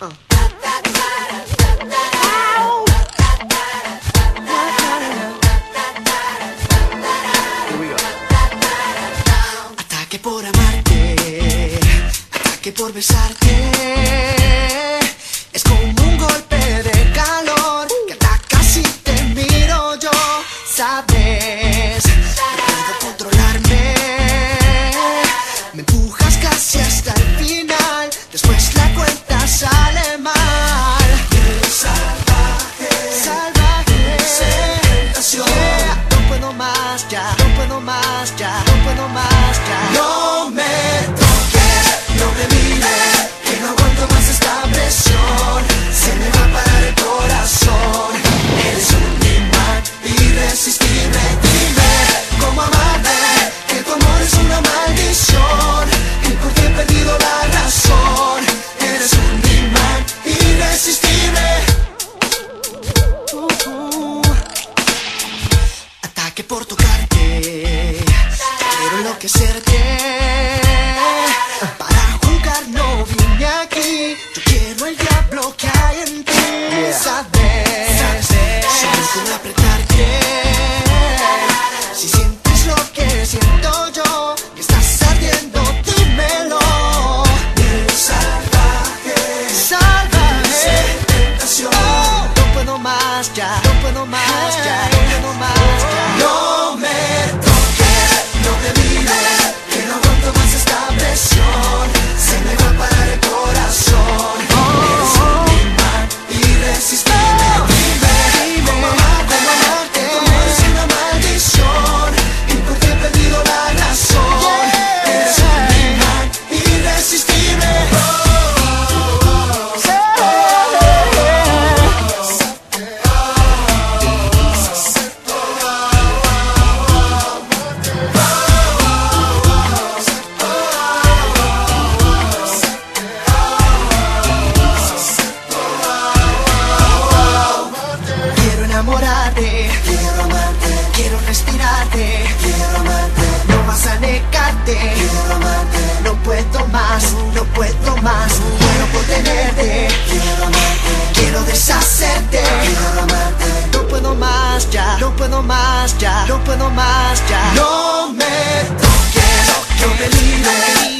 Ataque por amarte, ataque por besarte. Es como un golpe no puedo más ya. No me toques, no me mires, que no aguanto más esta presión. Se me va a parar el corazón. Eres un imán irresistible. Dime cómo amarte, que tu amor es una maldición. Y por ti he perdido la razón. Eres un imán irresistible. Uh, uh. Ataque por tocarte, quiero enloquecerte. Para jugar no vine aquí, yo quiero el diablo que hay en ti. Sabes, solo con apretarte. Si sientes lo que siento yo, que estás ardiendo, dímelo. Salvaje, salvaje. Oh, no puedo más ya, no puedo más ya, no puedo más ya. No me no me mires, que no aguanto Quiero contenerte, quiero amarte. Quiero deshacerte, quiero. No puedo más ya, no puedo más ya, no puedo más ya. No me toques, no me lides,